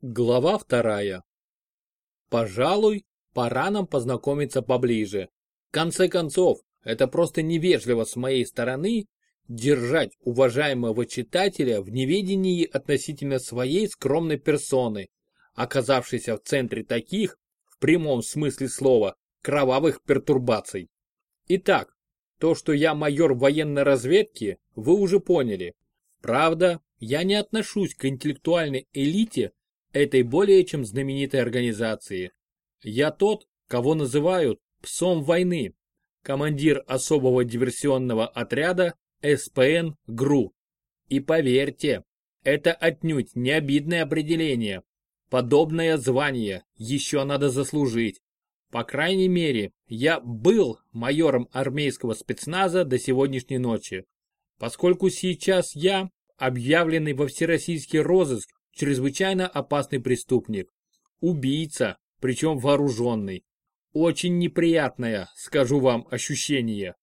Глава вторая. Пожалуй, пора нам познакомиться поближе. В конце концов, это просто невежливо с моей стороны держать уважаемого читателя в неведении относительно своей скромной персоны, оказавшейся в центре таких, в прямом смысле слова, кровавых пертурбаций. Итак, то, что я майор военной разведки, вы уже поняли. Правда, я не отношусь к интеллектуальной элите этой более чем знаменитой организации. Я тот, кого называют «псом войны», командир особого диверсионного отряда СПН ГРУ. И поверьте, это отнюдь не обидное определение. Подобное звание еще надо заслужить. По крайней мере, я был майором армейского спецназа до сегодняшней ночи. Поскольку сейчас я, объявленный во всероссийский розыск чрезвычайно опасный преступник. Убийца, причем вооруженный. Очень неприятное, скажу вам, ощущение.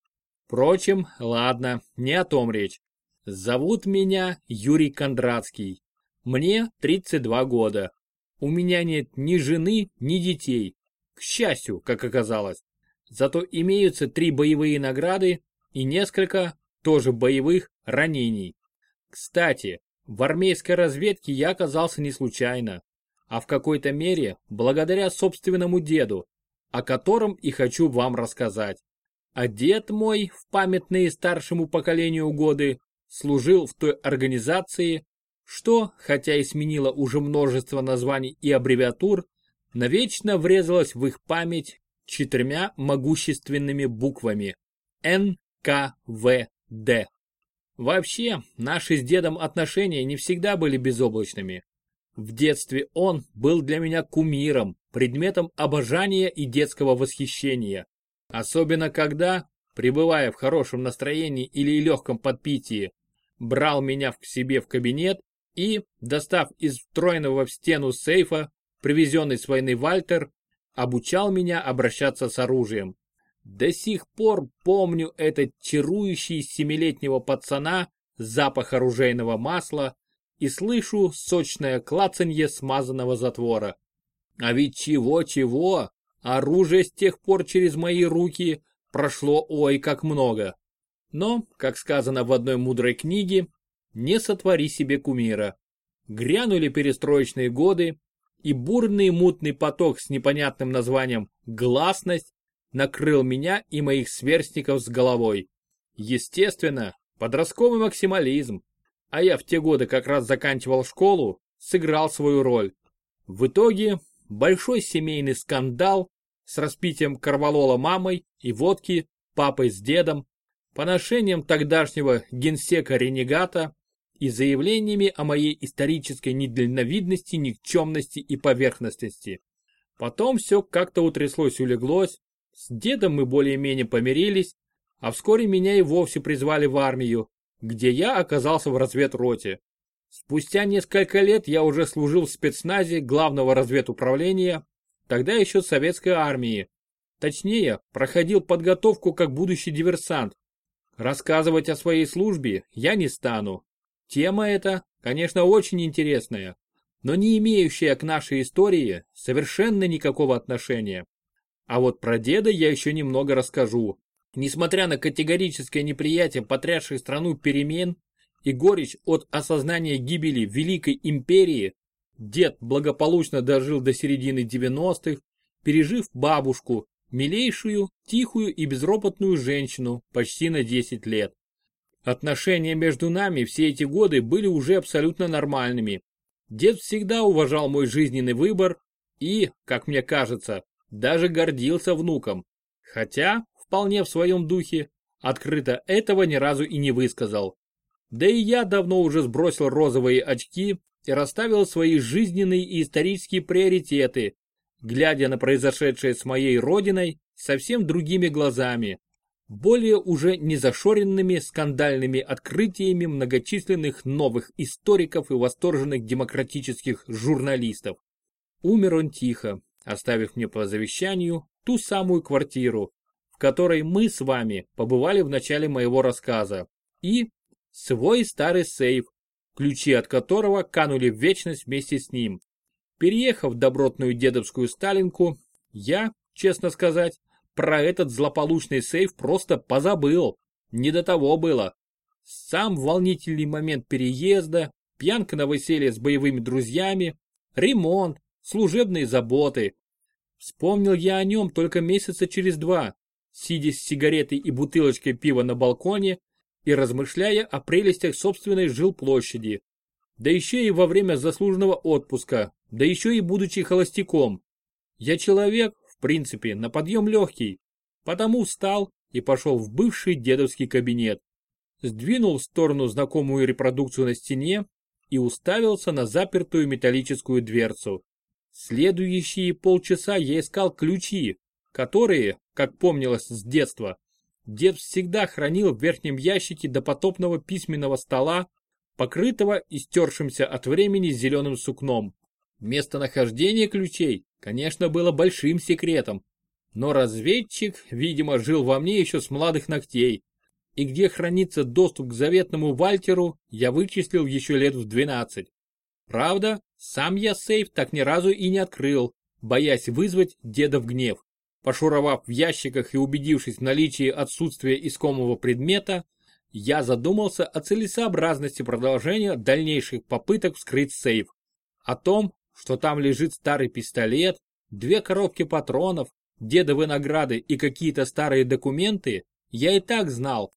Впрочем, ладно, не о том речь. Зовут меня Юрий Кондратский. Мне 32 года. У меня нет ни жены, ни детей. К счастью, как оказалось. Зато имеются три боевые награды и несколько, тоже боевых, ранений. Кстати, в армейской разведке я оказался не случайно, а в какой-то мере благодаря собственному деду, о котором и хочу вам рассказать. А дед мой в памятные старшему поколению годы служил в той организации, что, хотя и сменила уже множество названий и аббревиатур, навечно врезалась в их память четырьмя могущественными буквами НКВД. Вообще, наши с дедом отношения не всегда были безоблачными. В детстве он был для меня кумиром, предметом обожания и детского восхищения. Особенно когда, пребывая в хорошем настроении или легком подпитии, брал меня к себе в кабинет и, достав из встроенного в стену сейфа, привезенный с войны Вальтер, обучал меня обращаться с оружием. До сих пор помню этот чарующий семилетнего пацана запах оружейного масла и слышу сочное клацанье смазанного затвора. А ведь чего-чего, оружие с тех пор через мои руки прошло ой как много. Но, как сказано в одной мудрой книге, не сотвори себе кумира. Грянули перестроечные годы, и бурный мутный поток с непонятным названием «гласность» накрыл меня и моих сверстников с головой. Естественно, подростковый максимализм, а я в те годы как раз заканчивал школу, сыграл свою роль. В итоге большой семейный скандал с распитием корвалола мамой и водки папой с дедом, поношением тогдашнего генсека-ренегата и заявлениями о моей исторической недальновидности, никчемности и поверхностности. Потом все как-то утряслось-улеглось, с дедом мы более-менее помирились, а вскоре меня и вовсе призвали в армию, где я оказался в разведроте. Спустя несколько лет я уже служил в спецназе главного разведуправления, тогда еще советской армии. Точнее, проходил подготовку как будущий диверсант. Рассказывать о своей службе я не стану. Тема эта, конечно, очень интересная, но не имеющая к нашей истории совершенно никакого отношения. А вот про деда я еще немного расскажу. Несмотря на категорическое неприятие потрясшей страну перемен и горечь от осознания гибели Великой Империи, дед благополучно дожил до середины 90-х, пережив бабушку, милейшую, тихую и безропотную женщину почти на 10 лет. Отношения между нами все эти годы были уже абсолютно нормальными. Дед всегда уважал мой жизненный выбор и, как мне кажется, даже гордился внуком, хотя, вполне в своем духе, открыто этого ни разу и не высказал. Да и я давно уже сбросил розовые очки и расставил свои жизненные и исторические приоритеты, глядя на произошедшее с моей родиной совсем другими глазами, более уже незашоренными скандальными открытиями многочисленных новых историков и восторженных демократических журналистов. Умер он тихо, оставив мне по завещанию ту самую квартиру, в которой мы с вами побывали в начале моего рассказа, и свой старый сейф, ключи от которого канули в вечность вместе с ним. Переехав в добротную дедовскую Сталинку, я, честно сказать, про этот злополучный сейф просто позабыл. Не до того было. Сам волнительный момент переезда, пьянка на веселье с боевыми друзьями, ремонт, служебные заботы. Вспомнил я о нем только месяца через два, сидя с сигаретой и бутылочкой пива на балконе и размышляя о прелестях собственной жилплощади. Да еще и во время заслуженного отпуска, да еще и будучи холостяком. Я человек, в принципе, на подъем легкий, потому встал и пошел в бывший дедовский кабинет. Сдвинул в сторону знакомую репродукцию на стене и уставился на запертую металлическую дверцу. Следующие полчаса я искал ключи, которые, как помнилось с детства, дед всегда хранил в верхнем ящике допотопного письменного стола, покрытого истершимся от времени зеленым сукном. Местонахождение ключей, конечно, было большим секретом, но разведчик, видимо, жил во мне еще с молодых ногтей, и где хранится доступ к заветному Вальтеру, я вычислил еще лет в 12. Правда, сам я сейф так ни разу и не открыл, боясь вызвать деда в гнев. Пошуровав в ящиках и убедившись в наличии отсутствия искомого предмета, я задумался о целесообразности продолжения дальнейших попыток вскрыть сейф. О том, что там лежит старый пистолет, две коробки патронов, дедовы награды и какие-то старые документы, я и так знал.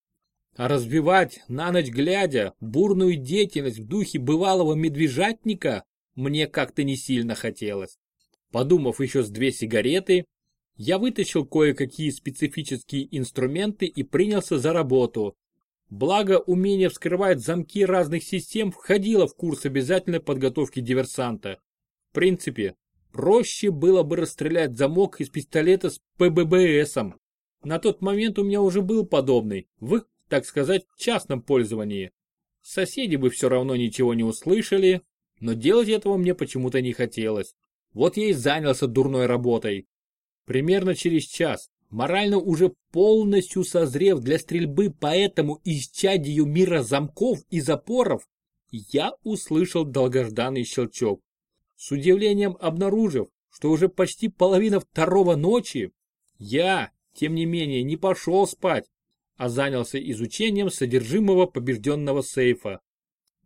А разбивать на ночь глядя бурную деятельность в духе бывалого медвежатника мне как-то не сильно хотелось. Подумав еще с две сигареты, я вытащил кое-какие специфические инструменты и принялся за работу. Благо, умение вскрывать замки разных систем входило в курс обязательной подготовки диверсанта. В принципе, проще было бы расстрелять замок из пистолета с ПББСом. На тот момент у меня уже был подобный, в, так сказать, частном пользовании. Соседи бы все равно ничего не услышали, но делать этого мне почему-то не хотелось. Вот я и занялся дурной работой. Примерно через час, морально уже полностью созрев для стрельбы по этому исчадию мира замков и запоров, я услышал долгожданный щелчок. С удивлением обнаружив, что уже почти половина второго ночи, я, тем не менее, не пошел спать, а занялся изучением содержимого побежденного сейфа.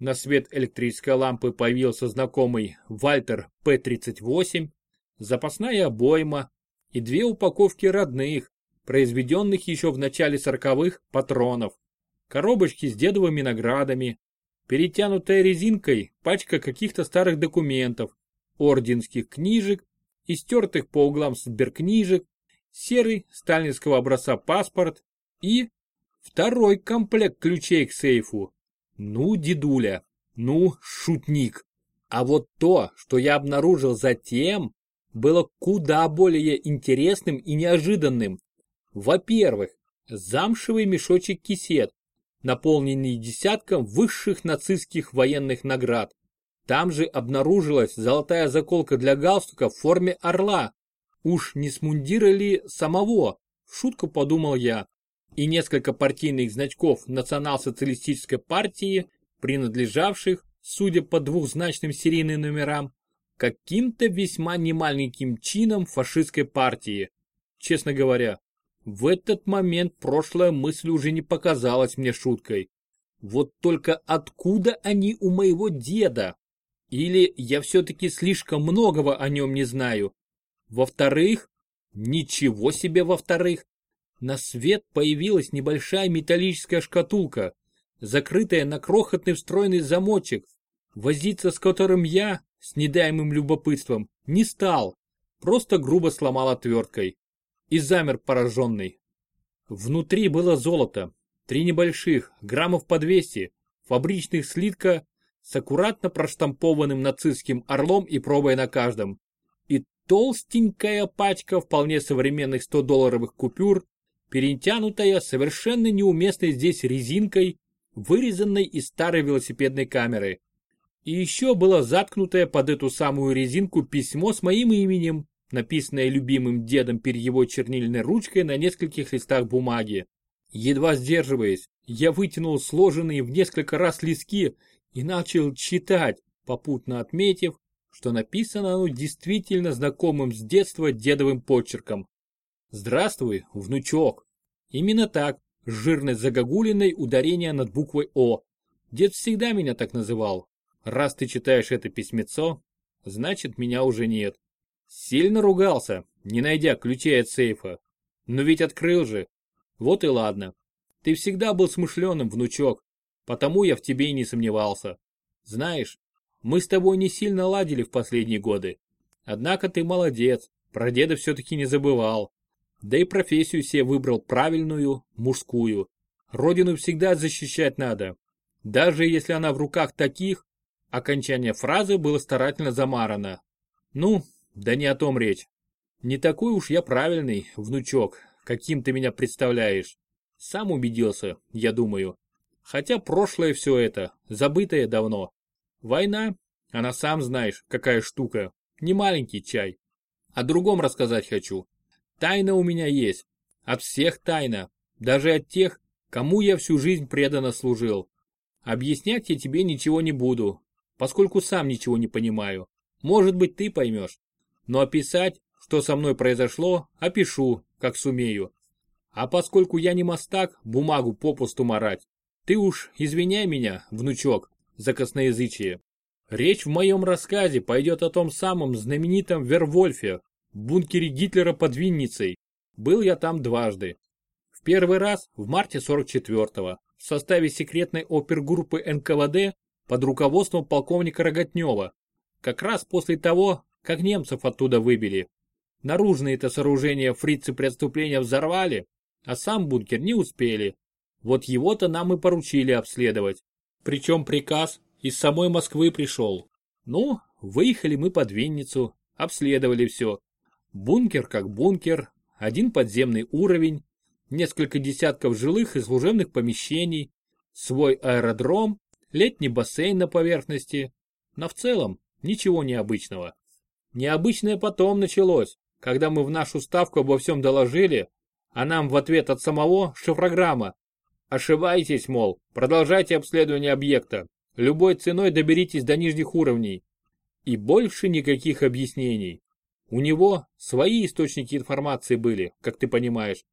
На свет электрической лампы появился знакомый Вальтер П-38, запасная обойма, и две упаковки родных, произведенных еще в начале сороковых патронов, коробочки с дедовыми наградами, перетянутая резинкой пачка каких-то старых документов, орденских книжек, истертых по углам сберкнижек, серый сталинского образца паспорт и второй комплект ключей к сейфу. Ну, дедуля, ну, шутник. А вот то, что я обнаружил затем, было куда более интересным и неожиданным. Во-первых, замшевый мешочек кисет, наполненный десятком высших нацистских военных наград. Там же обнаружилась золотая заколка для галстука в форме орла. Уж не с мундира ли самого? Шутку подумал я. И несколько партийных значков национал-социалистической партии, принадлежавших, судя по двухзначным серийным номерам, каким-то весьма немаленьким чином фашистской партии. Честно говоря, в этот момент прошлая мысль уже не показалась мне шуткой. Вот только откуда они у моего деда? Или я все-таки слишком многого о нем не знаю? Во-вторых, ничего себе во-вторых, на свет появилась небольшая металлическая шкатулка, закрытая на крохотный встроенный замочек, возиться с которым я, с недаемым любопытством, не стал, просто грубо сломал отверткой. И замер пораженный. Внутри было золото, три небольших, граммов по 200, фабричных слитка с аккуратно проштампованным нацистским орлом и пробой на каждом. И толстенькая пачка вполне современных 100-долларовых купюр, перетянутая совершенно неуместной здесь резинкой, вырезанной из старой велосипедной камеры. И еще было заткнутое под эту самую резинку письмо с моим именем, написанное любимым дедом перед его чернильной ручкой на нескольких листах бумаги. Едва сдерживаясь, я вытянул сложенные в несколько раз листки и начал читать, попутно отметив, что написано оно действительно знакомым с детства дедовым почерком. «Здравствуй, внучок». Именно так, с жирной загогулиной ударение над буквой «О». Дед всегда меня так называл. Раз ты читаешь это письмецо, значит меня уже нет. Сильно ругался, не найдя ключей от сейфа. Но ведь открыл же. Вот и ладно. Ты всегда был смышленым, внучок, потому я в тебе и не сомневался. Знаешь, мы с тобой не сильно ладили в последние годы. Однако ты молодец, про деда все-таки не забывал. Да и профессию себе выбрал правильную, мужскую. Родину всегда защищать надо. Даже если она в руках таких, окончание фразы было старательно замарано. Ну, да не о том речь. Не такой уж я правильный, внучок, каким ты меня представляешь. Сам убедился, я думаю. Хотя прошлое все это, забытое давно. Война, она сам знаешь, какая штука, не маленький чай. О другом рассказать хочу. Тайна у меня есть. От всех тайна. Даже от тех, кому я всю жизнь преданно служил. Объяснять я тебе ничего не буду, поскольку сам ничего не понимаю. Может быть, ты поймешь. Но описать, что со мной произошло, опишу, как сумею. А поскольку я не мастак, бумагу попусту марать, ты уж извиняй меня, внучок, за косноязычие. Речь в моем рассказе пойдет о том самом знаменитом Вервольфе, бункере Гитлера под Винницей. Был я там дважды. В первый раз в марте 44-го в составе секретной опергруппы НКВД под руководством полковника Роготнева, как раз после того, как немцев оттуда выбили. Наружные это сооружения фрицы преступления взорвали, а сам бункер не успели. Вот его-то нам и поручили обследовать. Причем приказ из самой Москвы пришел. Ну, выехали мы под Винницу, обследовали все. Бункер как бункер, один подземный уровень, несколько десятков жилых и служебных помещений, свой аэродром, летний бассейн на поверхности. Но в целом ничего необычного. Необычное потом началось, когда мы в нашу ставку обо всем доложили, а нам в ответ от самого шифрограмма. Ошибаетесь, мол, продолжайте обследование объекта, любой ценой доберитесь до нижних уровней. И больше никаких объяснений. У него свои источники информации были, как ты понимаешь.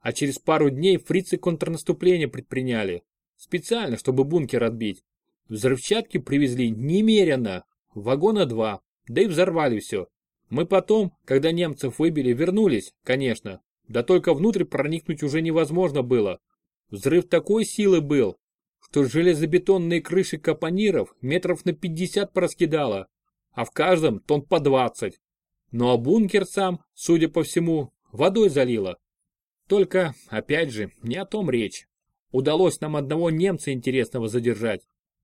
А через пару дней фрицы контрнаступление предприняли. Специально, чтобы бункер отбить. Взрывчатки привезли немерено, вагона два, да и взорвали все. Мы потом, когда немцев выбили, вернулись, конечно. Да только внутрь проникнуть уже невозможно было. Взрыв такой силы был, что железобетонные крыши капониров метров на 50 проскидало, а в каждом тон по 20. Ну а бункер сам, судя по всему, водой залило. Только, опять же, не о том речь. Удалось нам одного немца интересного задержать.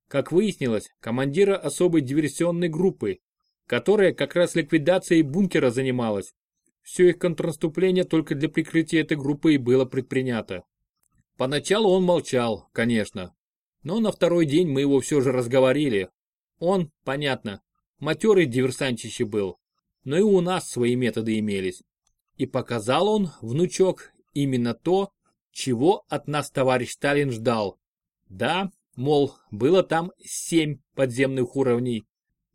Как выяснилось, командира особой диверсионной группы, которая как раз ликвидацией бункера занималась. Все их контрнаступление только для прикрытия этой группы и было предпринято. Поначалу он молчал, конечно. Но на второй день мы его все же разговорили. Он, понятно, матерый диверсантище был. Но и у нас свои методы имелись. И показал он, внучок, именно то, чего от нас товарищ Сталин ждал. Да, мол, было там семь подземных уровней,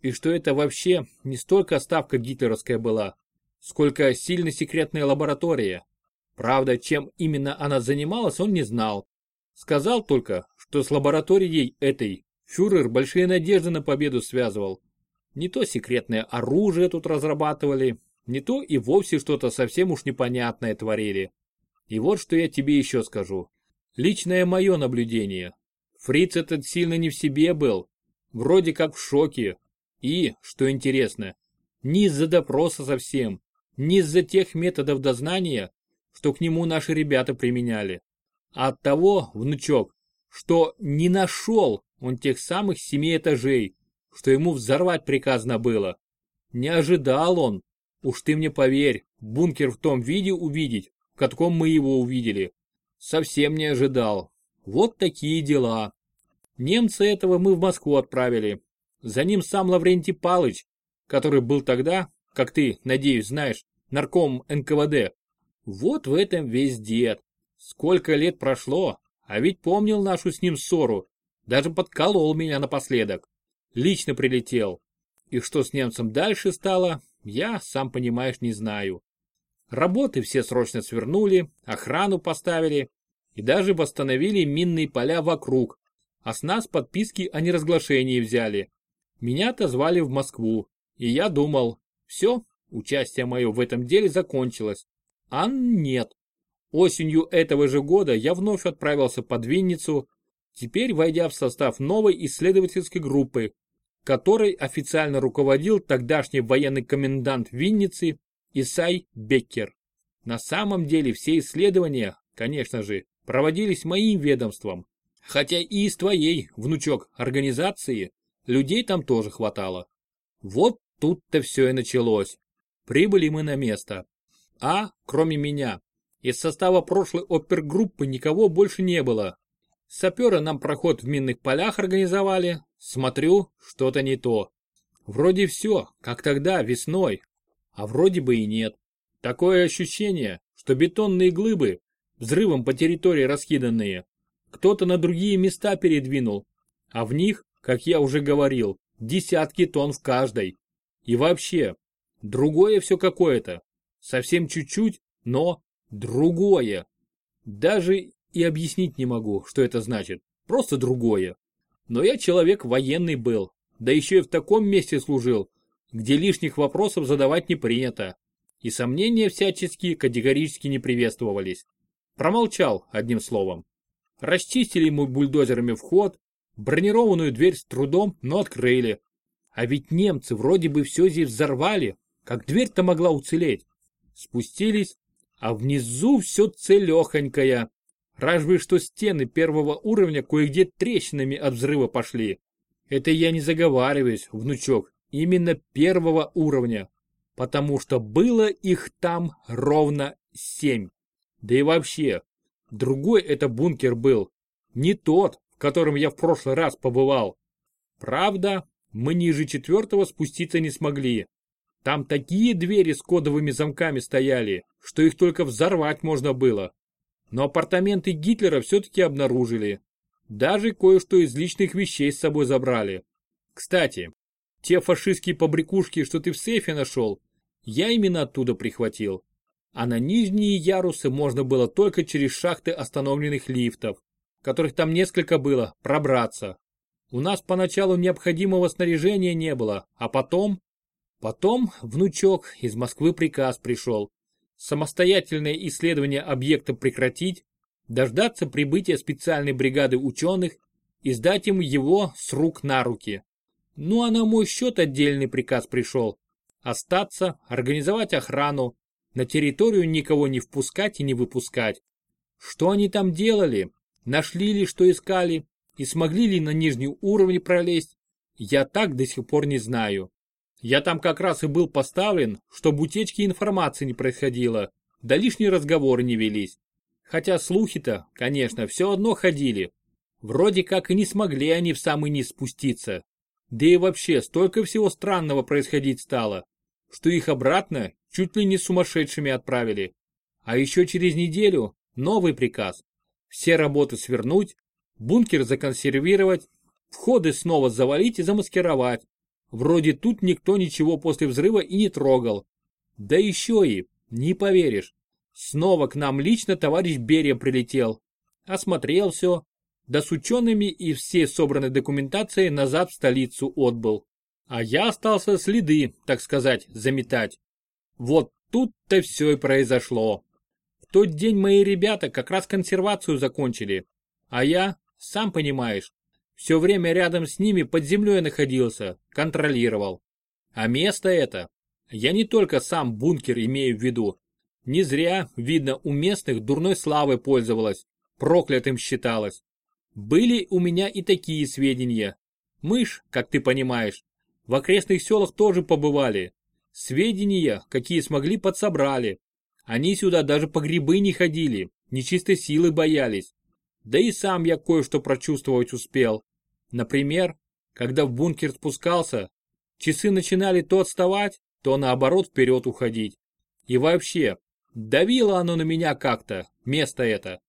и что это вообще не столько ставка гитлеровская была, сколько сильно секретная лаборатория. Правда, чем именно она занималась, он не знал. Сказал только, что с лабораторией этой фюрер большие надежды на победу связывал. Не то секретное оружие тут разрабатывали, не то и вовсе что-то совсем уж непонятное творили. И вот что я тебе еще скажу. Личное мое наблюдение. Фриц этот сильно не в себе был. Вроде как в шоке, и, что интересно, не из-за допроса совсем, не из-за тех методов дознания, что к нему наши ребята применяли, а от того, внучок, что не нашел он тех самых семи этажей, что ему взорвать приказано было. Не ожидал он, уж ты мне поверь, бункер в том виде увидеть, в каком мы его увидели. Совсем не ожидал. Вот такие дела. Немца этого мы в Москву отправили, за ним сам Лаврентий Палыч, который был тогда, как ты, надеюсь, знаешь, нарком НКВД. Вот в этом весь дед. Сколько лет прошло, а ведь помнил нашу с ним ссору. Даже подколол меня напоследок. Лично прилетел. И что с немцем дальше стало, я, сам понимаешь, не знаю. Работы все срочно свернули, охрану поставили и даже восстановили минные поля вокруг, а с нас подписки о неразглашении взяли. Меня-то звали в Москву, и я думал, все, участие мое в этом деле закончилось. А нет. Осенью этого же года я вновь отправился под Винницу, теперь войдя в состав новой исследовательской группы, которой официально руководил тогдашний военный комендант Винницы Исай Беккер. На самом деле все исследования, конечно же, проводились моим ведомством, хотя и из твоей, внучок, организации людей там тоже хватало. Вот тут-то все и началось. Прибыли мы на место. А, кроме меня, из состава прошлой опергруппы никого больше не было. Саперы нам проход в минных полях организовали. Смотрю, что-то не то. Вроде все, как тогда, весной. А вроде бы и нет. Такое ощущение, что бетонные глыбы, взрывом по территории раскиданные, кто-то на другие места передвинул, а в них, как я уже говорил, десятки тонн в каждой. И вообще, другое все какое-то. Совсем чуть-чуть, но другое. Даже и объяснить не могу, что это значит. Просто другое. Но я человек военный был, да еще и в таком месте служил, где лишних вопросов задавать не принято. И сомнения всячески категорически не приветствовались. Промолчал, одним словом. Расчистили ему бульдозерами вход, бронированную дверь с трудом, но открыли. А ведь немцы вроде бы все здесь взорвали, как дверь-то могла уцелеть. Спустились, а внизу все целехонькое. Разве что стены первого уровня кое-где трещинами от взрыва пошли. Это я не заговариваюсь, внучок, именно первого уровня, потому что было их там ровно семь. Да и вообще, другой это бункер был, не тот, в котором я в прошлый раз побывал. Правда, мы ниже четвертого спуститься не смогли. Там такие двери с кодовыми замками стояли, что их только взорвать можно было. Но апартаменты Гитлера все-таки обнаружили. Даже кое-что из личных вещей с собой забрали. Кстати, те фашистские побрякушки, что ты в сейфе нашел, я именно оттуда прихватил. А на нижние ярусы можно было только через шахты остановленных лифтов, которых там несколько было, пробраться. У нас поначалу необходимого снаряжения не было, а потом... Потом, внучок, из Москвы приказ пришел самостоятельное исследование объекта прекратить, дождаться прибытия специальной бригады ученых и сдать им его с рук на руки. Ну а на мой счет отдельный приказ пришел. Остаться, организовать охрану, на территорию никого не впускать и не выпускать. Что они там делали? Нашли ли, что искали? И смогли ли на нижний уровень пролезть? Я так до сих пор не знаю. Я там как раз и был поставлен, чтобы утечки информации не происходило, да лишние разговоры не велись. Хотя слухи-то, конечно, все одно ходили. Вроде как и не смогли они в самый низ спуститься. Да и вообще столько всего странного происходить стало, что их обратно чуть ли не сумасшедшими отправили. А еще через неделю новый приказ. Все работы свернуть, бункер законсервировать, входы снова завалить и замаскировать, Вроде тут никто ничего после взрыва и не трогал. Да еще и, не поверишь, снова к нам лично товарищ Берия прилетел. Осмотрел все, да с учеными и всей собранной документацией назад в столицу отбыл. А я остался следы, так сказать, заметать. Вот тут-то все и произошло. В тот день мои ребята как раз консервацию закончили. А я, сам понимаешь, все время рядом с ними под землей находился, контролировал. А место это, я не только сам бункер имею в виду. Не зря, видно, у местных дурной славой пользовалась, проклятым считалось. Были у меня и такие сведения. Мышь, как ты понимаешь, в окрестных селах тоже побывали. Сведения, какие смогли, подсобрали. Они сюда даже по грибы не ходили, нечистой силы боялись. Да и сам я кое-что прочувствовать успел. Например, когда в бункер спускался, часы начинали то отставать, то наоборот вперед уходить. И вообще, давило оно на меня как-то, место это.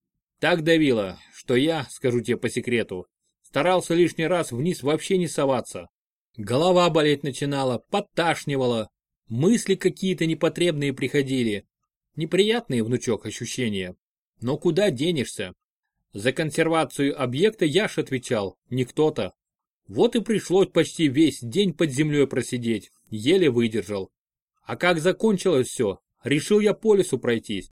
Так давило, что я, скажу тебе по секрету, старался лишний раз вниз вообще не соваться. Голова болеть начинала, подташнивала. Мысли какие-то непотребные приходили. Неприятные, внучок, ощущения. Но куда денешься? За консервацию объекта я ж отвечал, не кто-то. Вот и пришлось почти весь день под землей просидеть, еле выдержал. А как закончилось все, решил я по лесу пройтись.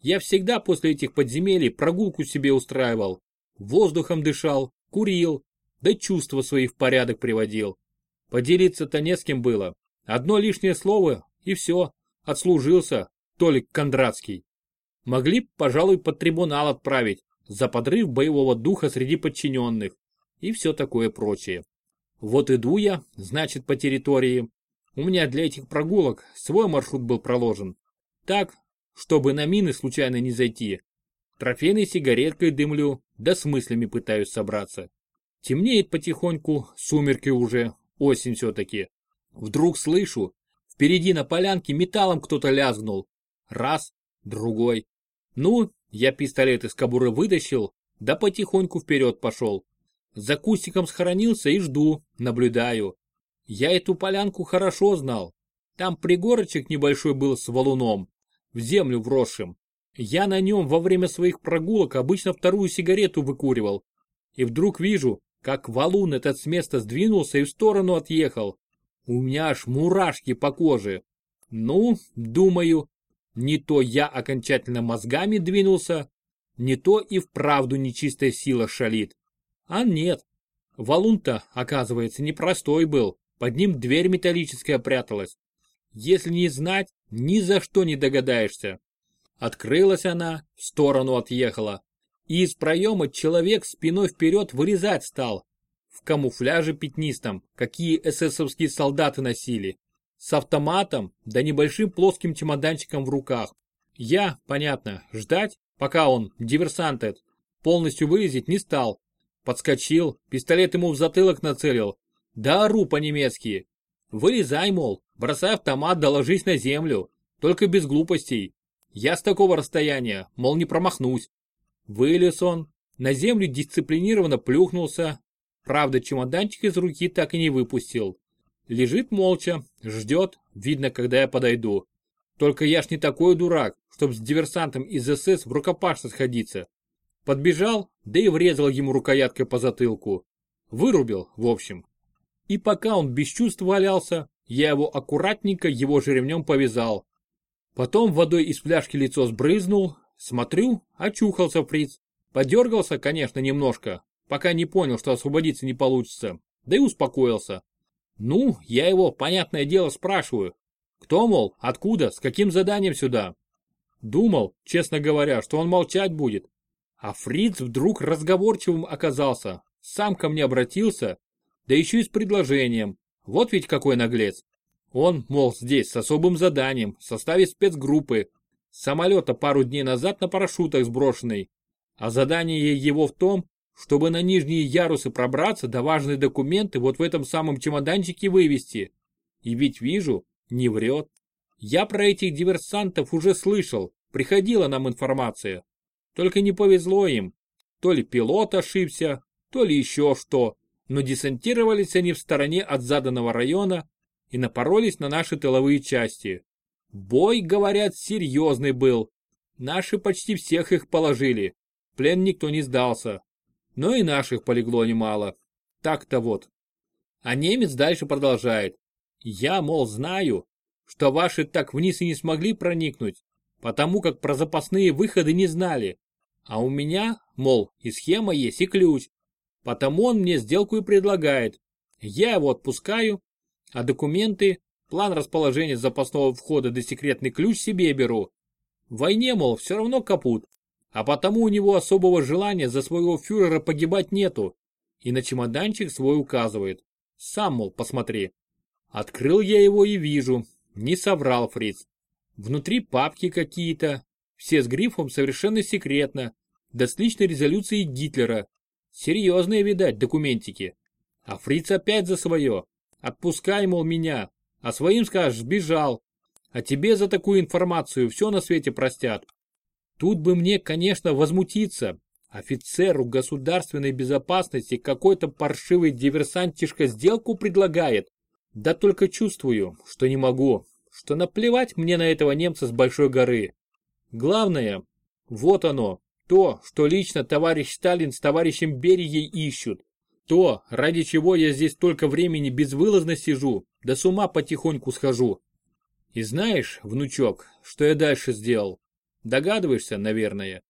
Я всегда после этих подземелий прогулку себе устраивал. Воздухом дышал, курил, да чувства свои в порядок приводил. Поделиться-то не с кем было. Одно лишнее слово, и все. Отслужился, Толик Кондратский. Могли, пожалуй, под трибунал отправить за подрыв боевого духа среди подчиненных и все такое прочее. Вот иду я, значит, по территории. У меня для этих прогулок свой маршрут был проложен. Так, чтобы на мины случайно не зайти. Трофейной сигареткой дымлю, да с мыслями пытаюсь собраться. Темнеет потихоньку, сумерки уже, осень все-таки. Вдруг слышу, впереди на полянке металлом кто-то лязгнул. Раз, другой. Ну, я пистолет из кобуры вытащил, да потихоньку вперед пошел. За кустиком схоронился и жду, наблюдаю. Я эту полянку хорошо знал. Там пригорочек небольшой был с валуном, в землю вросшим. Я на нем во время своих прогулок обычно вторую сигарету выкуривал. И вдруг вижу, как валун этот с места сдвинулся и в сторону отъехал. У меня аж мурашки по коже. Ну, думаю, не то я окончательно мозгами двинулся, не то и вправду нечистая сила шалит. А нет, валун-то, оказывается, непростой был, под ним дверь металлическая пряталась. Если не знать, ни за что не догадаешься. Открылась она, в сторону отъехала и из проема человек спиной вперед вылезать стал. В камуфляже пятнистом, какие эсэсовские солдаты носили. С автоматом, да небольшим плоским чемоданчиком в руках. Я, понятно, ждать, пока он, диверсант этот, полностью вылезет не стал. Подскочил, пистолет ему в затылок нацелил. Да ору по-немецки. Вылезай, мол, бросай автомат, да ложись на землю. Только без глупостей. Я с такого расстояния, мол, не промахнусь. Вылез он, на землю дисциплинированно плюхнулся. Правда, чемоданчик из руки так и не выпустил. Лежит молча, ждет, видно, когда я подойду. Только я ж не такой дурак, чтоб с диверсантом из СС в рукопашно сходиться. Подбежал, да и врезал ему рукояткой по затылку. Вырубил, в общем. И пока он без чувств валялся, я его аккуратненько его же ремнем повязал. Потом водой из фляжки лицо сбрызнул, Смотрю, очухался фриц. Подергался, конечно, немножко, пока не понял, что освободиться не получится, да и успокоился. Ну, я его, понятное дело, спрашиваю. Кто, мол, откуда, с каким заданием сюда? Думал, честно говоря, что он молчать будет. А Фриц вдруг разговорчивым оказался, сам ко мне обратился, да еще и с предложением. Вот ведь какой наглец. Он, мол, здесь с особым заданием, в составе спецгруппы, самолета пару дней назад на парашютах сброшенный, а задание его в том, чтобы на нижние ярусы пробраться да важные документы вот в этом самом чемоданчике вывести. И ведь вижу, не врет. Я про этих диверсантов уже слышал, приходила нам информация. Только не повезло им. То ли пилот ошибся, то ли еще что. Но десантировались они в стороне от заданного района и напоролись на наши тыловые части. Бой, говорят, серьезный был. Наши почти всех их положили. Плен никто не сдался. Но и наших полегло немало. Так-то вот. А немец дальше продолжает. Я, мол, знаю, что ваши так вниз и не смогли проникнуть, потому как про запасные выходы не знали. А у меня, мол, и схема есть, и ключ. Потому он мне сделку и предлагает. Я его отпускаю, а документы, План расположения запасного входа да секретный ключ себе беру. В войне, мол, все равно капут. А потому у него особого желания за своего фюрера погибать нету. И на чемоданчик свой указывает. Сам, мол, посмотри. Открыл я его и вижу. Не соврал фриц. Внутри папки какие-то. Все с грифом совершенно секретно. Да с личной Гитлера. Серьезные, видать, документики. А фриц опять за свое. Отпускай, мол, меня. А своим скажешь, сбежал. А тебе за такую информацию все на свете простят. Тут бы мне, конечно, возмутиться. Офицеру государственной безопасности какой-то паршивый диверсантишка сделку предлагает. Да только чувствую, что не могу, что наплевать мне на этого немца с большой горы. Главное, вот оно, то, что лично товарищ Сталин с товарищем Берией ищут. То, ради чего я здесь столько времени безвылазно сижу, да с ума потихоньку схожу. И знаешь, внучок, что я дальше сделал? Догадываешься, наверное?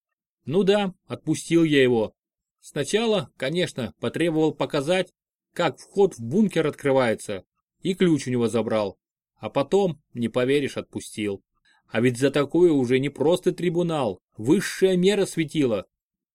Ну да, отпустил я его. Сначала, конечно, потребовал показать, как вход в бункер открывается, и ключ у него забрал. А потом, не поверишь, отпустил. А ведь за такое уже не просто трибунал, высшая мера светила.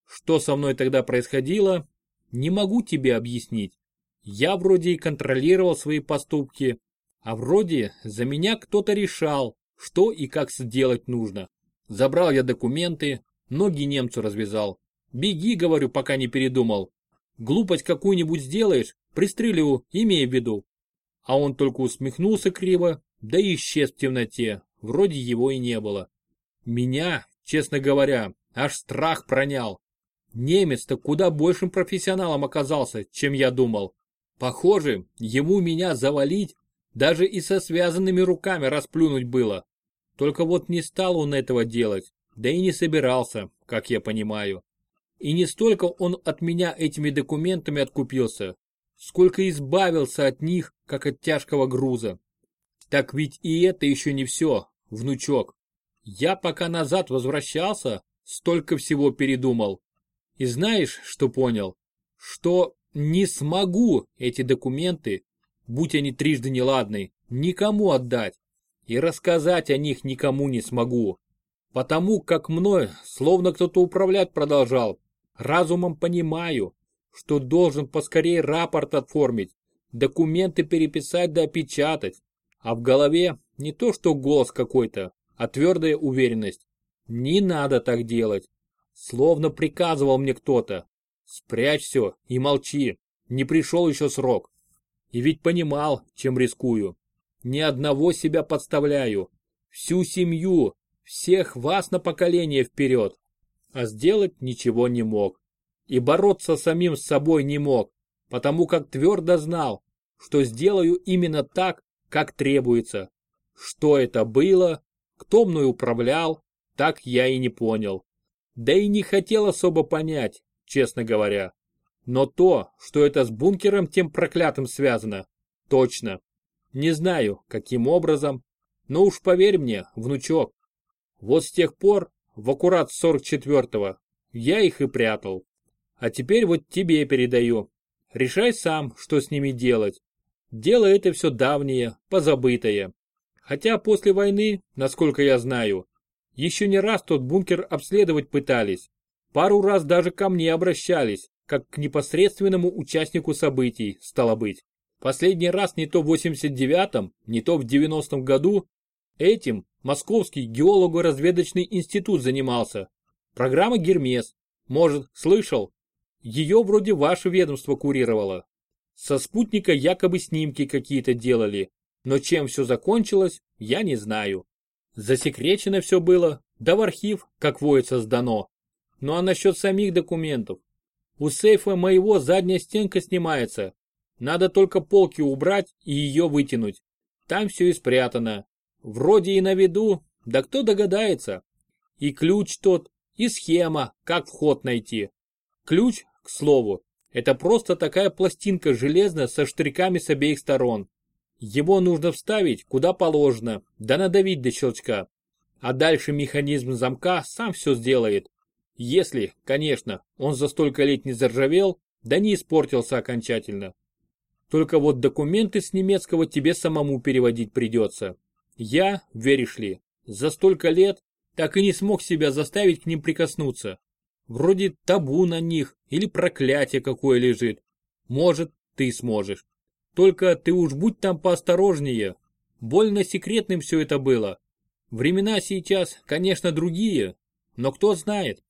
Что со мной тогда происходило, не могу тебе объяснить. Я вроде и контролировал свои поступки, а вроде за меня кто-то решал, что и как сделать нужно. Забрал я документы, ноги немцу развязал. Беги, говорю, пока не передумал. Глупость какую-нибудь сделаешь, пристрелю, имея в виду. А он только усмехнулся криво, да и исчез в темноте, вроде его и не было. Меня, честно говоря, аж страх пронял. Немец-то куда большим профессионалом оказался, чем я думал. Похоже, ему меня завалить, даже и со связанными руками расплюнуть было. Только вот не стал он этого делать, да и не собирался, как я понимаю. И не столько он от меня этими документами откупился, сколько избавился от них, как от тяжкого груза. Так ведь и это еще не все, внучок. Я пока назад возвращался, столько всего передумал. И знаешь, что понял? Что не смогу эти документы, будь они трижды неладны, никому отдать. И рассказать о них никому не смогу. Потому как мной словно кто-то управлять продолжал. Разумом понимаю, что должен поскорее рапорт оформить, документы переписать да опечатать. А в голове не то что голос какой-то, а твердая уверенность. Не надо так делать. Словно приказывал мне кто-то. Спрячь все и молчи. Не пришел еще срок. И ведь понимал, чем рискую. Ни одного себя подставляю. Всю семью, всех вас на поколение вперед. А сделать ничего не мог. И бороться самим с собой не мог, потому как твердо знал, что сделаю именно так, как требуется. Что это было, кто мной управлял, так я и не понял. Да и не хотел особо понять, честно говоря. Но то, что это с бункером тем проклятым связано, точно. Не знаю, каким образом, но уж поверь мне, внучок, вот с тех пор, в аккурат 44-го, я их и прятал. А теперь вот тебе передаю. Решай сам, что с ними делать. Дело это все давнее, позабытое. Хотя после войны, насколько я знаю, еще не раз тот бункер обследовать пытались. Пару раз даже ко мне обращались, как к непосредственному участнику событий, стало быть. Последний раз не то в 89-м, не то в 90-м году Этим Московский геолого-разведочный институт занимался. Программа «Гермес». Может, слышал? Ее вроде ваше ведомство курировало. Со спутника якобы снимки какие-то делали, но чем все закончилось, я не знаю. Засекречено все было, да в архив, как воится, сдано. Ну а насчет самих документов? У сейфа моего задняя стенка снимается. Надо только полки убрать и ее вытянуть. Там все и спрятано. Вроде и на виду, да кто догадается. И ключ тот, и схема, как вход найти. Ключ, к слову, это просто такая пластинка железная со штриками с обеих сторон. Его нужно вставить куда положено, да надавить до щелчка. А дальше механизм замка сам все сделает. Если, конечно, он за столько лет не заржавел, да не испортился окончательно. Только вот документы с немецкого тебе самому переводить придется. Я, веришь ли, за столько лет так и не смог себя заставить к ним прикоснуться. Вроде табу на них или проклятие какое лежит. Может, ты сможешь. Только ты уж будь там поосторожнее. Больно секретным все это было. Времена сейчас, конечно, другие, но кто знает.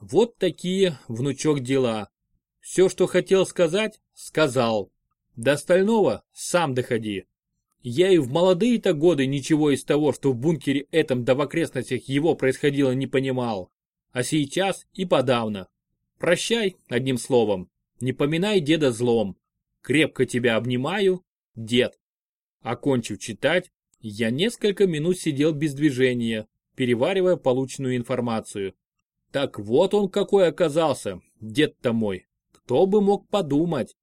Вот такие, внучок, дела. Все, что хотел сказать, сказал. До остального сам доходи. Я и в молодые-то годы ничего из того, что в бункере этом да в окрестностях его происходило, не понимал. А сейчас и подавно. Прощай, одним словом. Не поминай деда злом. Крепко тебя обнимаю, дед. Окончив читать, я несколько минут сидел без движения, переваривая полученную информацию. Так вот он какой оказался, дед-то мой. Кто бы мог подумать.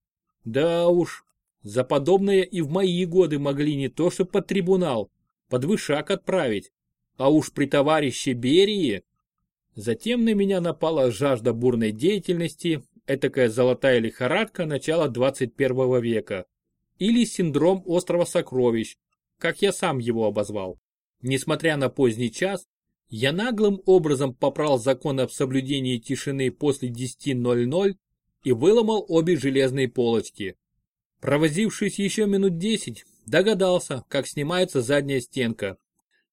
Да уж, за подобное и в мои годы могли не то что под трибунал, под вышак отправить. А уж при товарище Берии. Затем на меня напала жажда бурной деятельности, этакая золотая лихорадка начала 21 века. Или синдром острова сокровищ, как я сам его обозвал. Несмотря на поздний час, я наглым образом попрал закон об соблюдении тишины после 10.00 и выломал обе железные полочки. Провозившись еще минут 10, догадался, как снимается задняя стенка.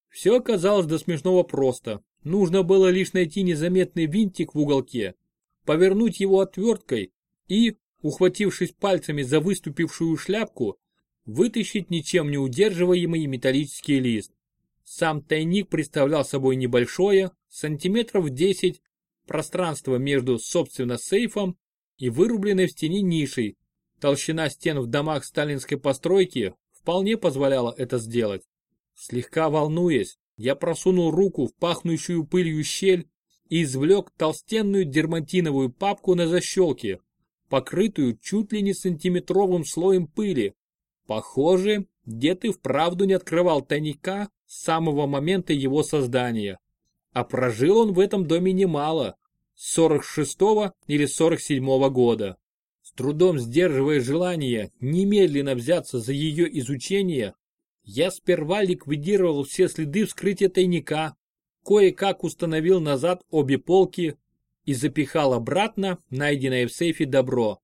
Все оказалось до смешного просто. Нужно было лишь найти незаметный винтик в уголке, повернуть его отверткой и, ухватившись пальцами за выступившую шляпку, вытащить ничем не удерживаемый металлический лист. Сам тайник представлял собой небольшое, сантиметров 10, пространство между, собственно, сейфом и вырубленной в стене нишей. Толщина стен в домах сталинской постройки вполне позволяла это сделать. Слегка волнуясь, я просунул руку в пахнущую пылью щель и извлек толстенную дермантиновую папку на защелке, покрытую чуть ли не сантиметровым слоем пыли. Похоже, дед и вправду не открывал тайника с самого момента его создания. А прожил он в этом доме немало, с 46-го или 47-го года. С трудом сдерживая желание немедленно взяться за ее изучение, я сперва ликвидировал все следы вскрытия тайника, кое-как установил назад обе полки и запихал обратно найденное в сейфе добро.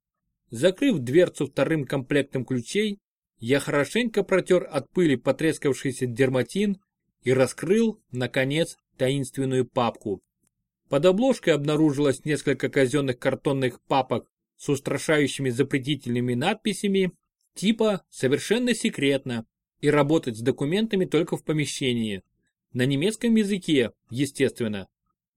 Закрыв дверцу вторым комплектом ключей, я хорошенько протер от пыли потрескавшийся дерматин и раскрыл, наконец, таинственную папку. Под обложкой обнаружилось несколько казенных картонных папок с устрашающими запретительными надписями типа «Совершенно секретно» и работать с документами только в помещении. На немецком языке, естественно.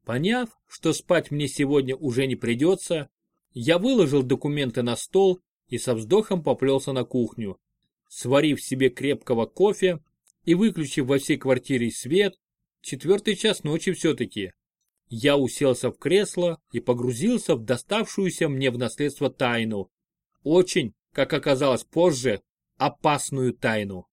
Поняв, что спать мне сегодня уже не придется, я выложил документы на стол и со вздохом поплелся на кухню. Сварив себе крепкого кофе и выключив во всей квартире свет, четвертый час ночи все-таки, я уселся в кресло и погрузился в доставшуюся мне в наследство тайну. Очень, как оказалось позже, опасную тайну.